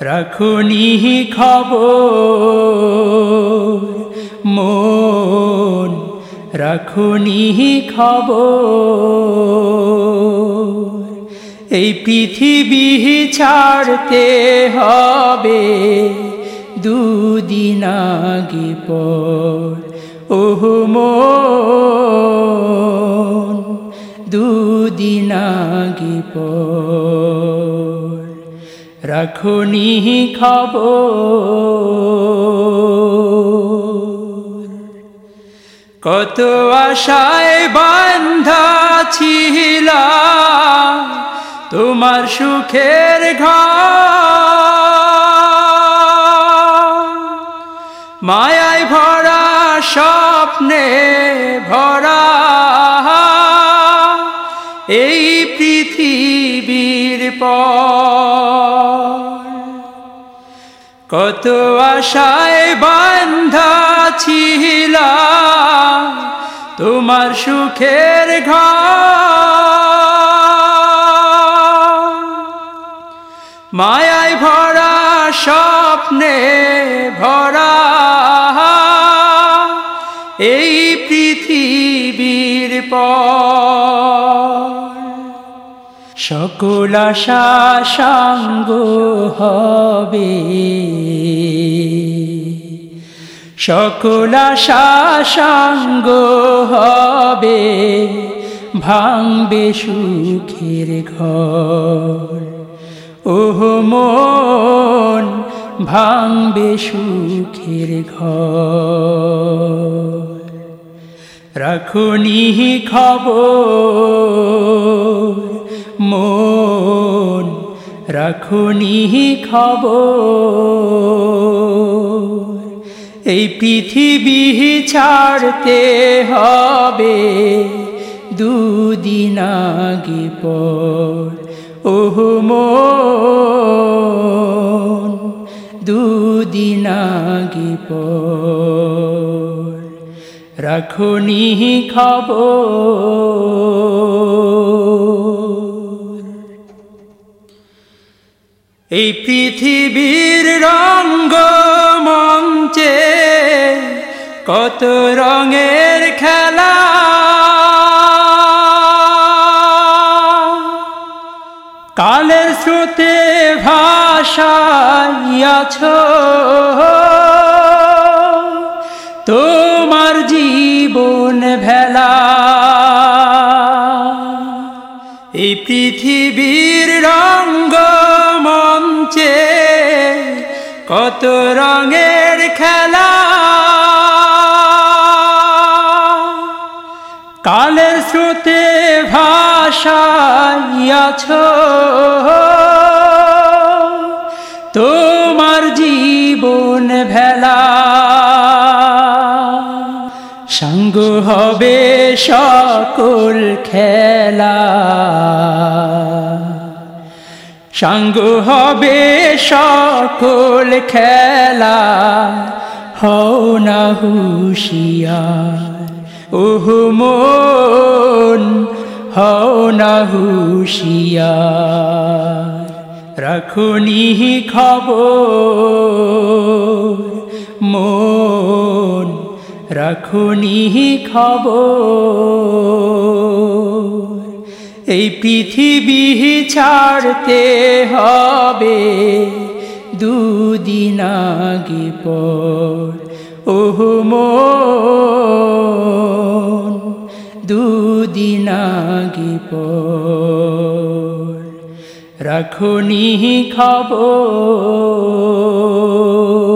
রাখুনি খবর, মন রাখুনি খবর। এই পৃথিবী ছাড়তে হবে দুদিন আগে পর। ওহ, মন দুদিন আগে পর। রাখুনি খবর। কত আশায় বান্ধা ছিল তোমার সুখের ঘর মায়ায় ভরা স্বপ্নে ভরা এই পৃথিবীর পর কত আশায় বান্ধা ছিল তোমার সুখের ঘর মায়ায় ভরা স্বপ্নে ভরা এই পৃথিবীর পর। সকল আশা সাঙ্গ হবে। সকল আশা সাঙ্গ হবে, ভাঙবে সুখের ঘর। ওহ, মন, ভাঙবে সুখের ঘর। রাখুনি খবর, মন রাখুনি খবর। এই পৃথিবী ছাড়তে হবে দুদিন আগে পর। ওহ মন দুদিন আগে পর। রাখুনি খবর। এই পৃথিবীর রঙ্গ মঞ্চে কত রঙের খেলা। কালের স্রোতে ভাষাইয়াছ তোমার জীবন ভেলা। এই পৃথিবীর কত রঙের খেলা। কালের স্রোতে ভাষাইয়াছ তোমার জীবন ভেলা। সঙ্গ হবে সকল খেলা। সঙ্গ হবে সকল খেলা। হও না হুশিয়ার। ওহ মন, হও না হুশিয়ার। রাখুনি খবর, মন রাখুনি খবর। এই পৃথিবী ছাড়তে হবে দুদিন আগে পর। ওহ দুদিন আগে পর। রাখুনি খবর।